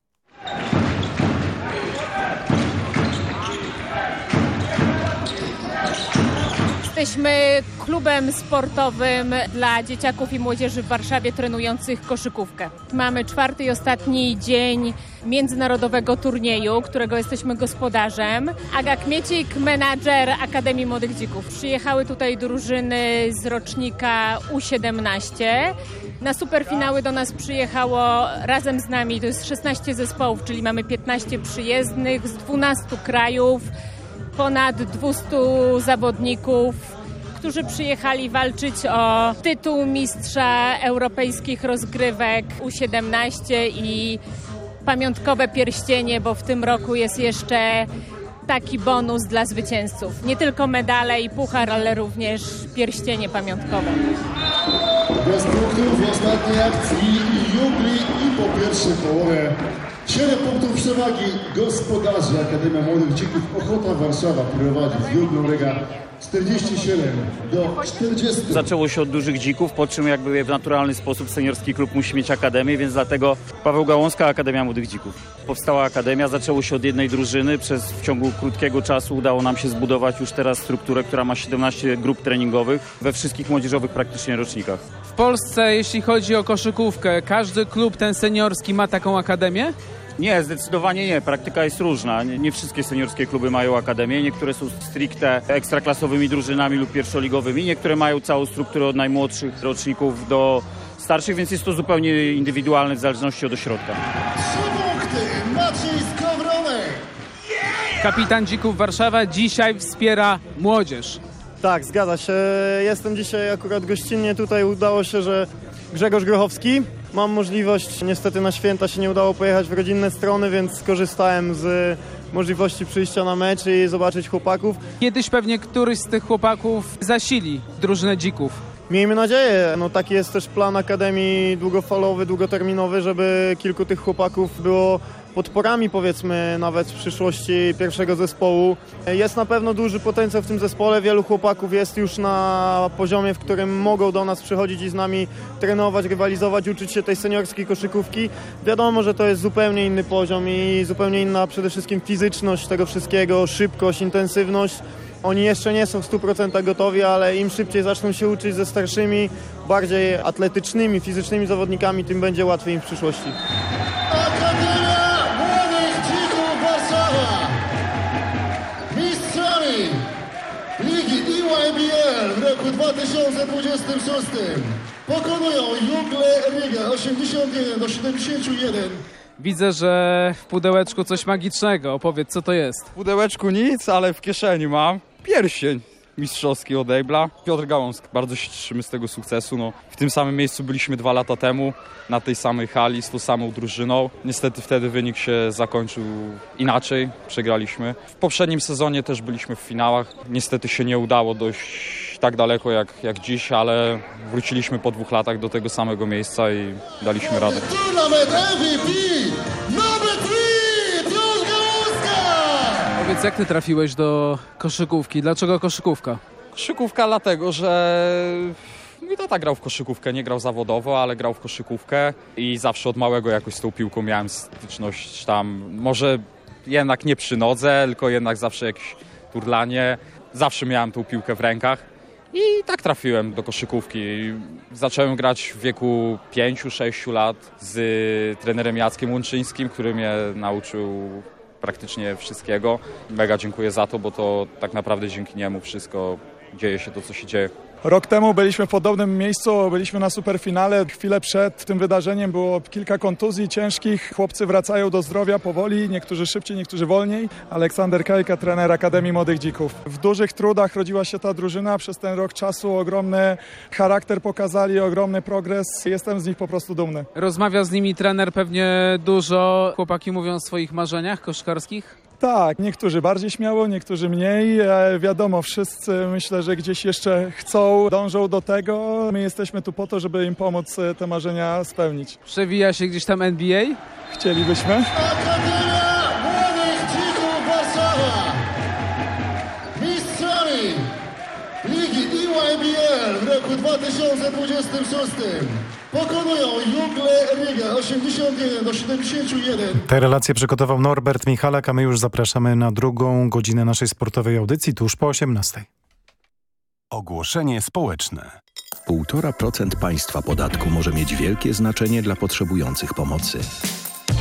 Jesteśmy klubem sportowym dla dzieciaków i młodzieży w Warszawie trenujących koszykówkę. Mamy czwarty i ostatni dzień międzynarodowego turnieju, którego jesteśmy gospodarzem. Aga Kmiecik, menadżer Akademii Młodych Dzików. Przyjechały tutaj drużyny z rocznika U17. Na superfinały do nas przyjechało razem z nami, to jest 16 zespołów, czyli mamy 15 przyjezdnych z 12 krajów ponad 200 zawodników, którzy przyjechali walczyć o tytuł mistrza europejskich rozgrywek U17 i pamiątkowe pierścienie, bo w tym roku jest jeszcze taki bonus dla zwycięzców. Nie tylko medale i puchar, ale również pierścienie pamiątkowe. Bez punktów w ostatniej akcji Jugli i po pierwszej połowie 7 punktów przewagi gospodarzy Akademia Młodych Dzików Ochota Warszawa prowadzi z Juglą Ryga 47 do 40. Zaczęło się od dużych dzików, po czym jakby w naturalny sposób seniorski klub musi mieć akademię, więc dlatego Paweł Gałązka, Akademia Młodych Dzików. Powstała akademia, zaczęło się od jednej drużyny, przez w ciągu krótkiego czasu udało nam się zbudować już teraz strukturę, która ma 17 grup treningowych we wszystkich młodzieżowych praktycznie rocznikach. W Polsce, jeśli chodzi o koszykówkę, każdy klub ten seniorski ma taką akademię? Nie, zdecydowanie nie. Praktyka jest różna. Nie, nie wszystkie seniorskie kluby mają akademię. Niektóre są stricte ekstraklasowymi drużynami lub pierwszoligowymi. Niektóre mają całą strukturę od najmłodszych roczników do starszych, więc jest to zupełnie indywidualne w zależności od ośrodka. Trzy punkty Maciej Skowronek. Kapitan Dzików Warszawa dzisiaj wspiera młodzież. Tak, zgadza się. Jestem dzisiaj akurat gościnnie. Tutaj udało się, że Grzegorz Grochowski. Mam możliwość, niestety na święta się nie udało pojechać w rodzinne strony, więc skorzystałem z możliwości przyjścia na mecz i zobaczyć chłopaków. Kiedyś pewnie któryś z tych chłopaków zasili drużynę Dzików. Miejmy nadzieję. No, taki jest też plan Akademii długofalowy, długoterminowy, żeby kilku tych chłopaków było podporami powiedzmy nawet w przyszłości pierwszego zespołu. Jest na pewno duży potencjał w tym zespole, wielu chłopaków jest już na poziomie, w którym mogą do nas przychodzić i z nami trenować, rywalizować, uczyć się tej seniorskiej koszykówki. Wiadomo, że to jest zupełnie inny poziom i zupełnie inna przede wszystkim fizyczność tego wszystkiego, szybkość, intensywność. Oni jeszcze nie są w 100% gotowi, ale im szybciej zaczną się uczyć ze starszymi, bardziej atletycznymi, fizycznymi zawodnikami, tym będzie łatwiej im w przyszłości. 2026 pokonują Jugle Riga 81 do 71. Widzę, że w pudełeczku coś magicznego. Opowiedz, co to jest. W pudełeczku nic, ale w kieszeni mam pierścień mistrzowski od. Piotr Gałązk, bardzo się cieszymy z tego sukcesu. No, w tym samym miejscu byliśmy dwa lata temu, na tej samej hali, z tą samą drużyną. Niestety wtedy wynik się zakończył inaczej, przegraliśmy. W poprzednim sezonie też byliśmy w finałach. Niestety się nie udało dojść tak daleko jak, jak dziś, ale wróciliśmy po dwóch latach do tego samego miejsca i daliśmy radę. Tournament MVP number 3 Piotr Gałązka. Powiedz, jak ty trafiłeś do koszykówki? Dlaczego koszykówka? Koszykówka dlatego, że mój tata grał w koszykówkę, nie grał zawodowo, ale grał w koszykówkę i zawsze od małego jakoś z tą piłką miałem styczność tam, może jednak nie przy nodze, tylko jednak zawsze jakieś turlanie. Zawsze miałem tą piłkę w rękach i tak trafiłem do koszykówki. Zacząłem grać w wieku 5-6 lat z trenerem Jackiem Łączyńskim, który mnie nauczył praktycznie wszystkiego. Mega dziękuję za to, bo to tak naprawdę dzięki niemu wszystko dzieje się to, co się dzieje. Rok temu byliśmy w podobnym miejscu, byliśmy na superfinale. Chwilę przed tym wydarzeniem było kilka kontuzji ciężkich. Chłopcy wracają do zdrowia powoli, niektórzy szybciej, niektórzy wolniej. Aleksander Kajka, trener Akademii Młodych Dzików. W dużych trudach rodziła się ta drużyna. Przez ten rok czasu ogromny charakter pokazali, ogromny progres. Jestem z nich po prostu dumny. Rozmawia z nimi trener pewnie dużo. Chłopaki mówią o swoich marzeniach koszkarskich. Tak, niektórzy bardziej śmiało, niektórzy mniej. E, wiadomo, wszyscy myślę, że gdzieś jeszcze chcą, dążą do tego. My jesteśmy tu po to, żeby im pomóc e, te marzenia spełnić. Przewija się gdzieś tam NBA? Chcielibyśmy. Akademia Młodych Dzików Warszawa. Mistrzami Ligi DYBL w roku 2026 pokonują Jugle Riga 81 do 71. Te relacje przygotował Norbert Michalak, a my już zapraszamy na drugą godzinę naszej sportowej audycji tuż po 18. Ogłoszenie społeczne. 1,5% państwa podatku może mieć wielkie znaczenie dla potrzebujących pomocy.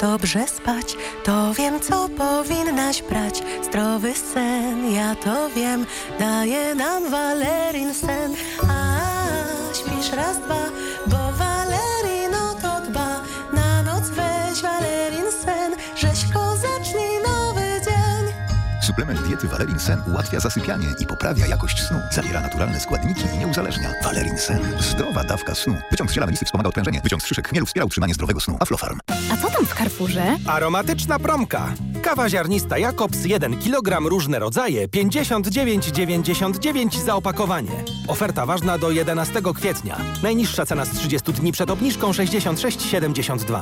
dobrze spać, to wiem, co powinnaś brać. Zdrowy sen, ja to wiem, daje nam Valerin sen. A śpisz raz, dwa, Suplement diety Valerin Sen ułatwia zasypianie i poprawia jakość snu. Zawiera naturalne składniki i nie uzależnia. Valerin Sen. Zdrowa dawka snu. Wyciąg z ziela melisy wspomaga odprężenie. Wyciąg z szyszek chmielu wspiera utrzymanie zdrowego snu. Aflofarm. A co tam w Carrefourze? Aromatyczna promka. Kawa ziarnista Jakobs 1 kg różne rodzaje 59,99 za opakowanie. Oferta ważna do 11 kwietnia. Najniższa cena z 30 dni przed obniżką 66,72.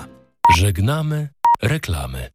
Żegnamy reklamy.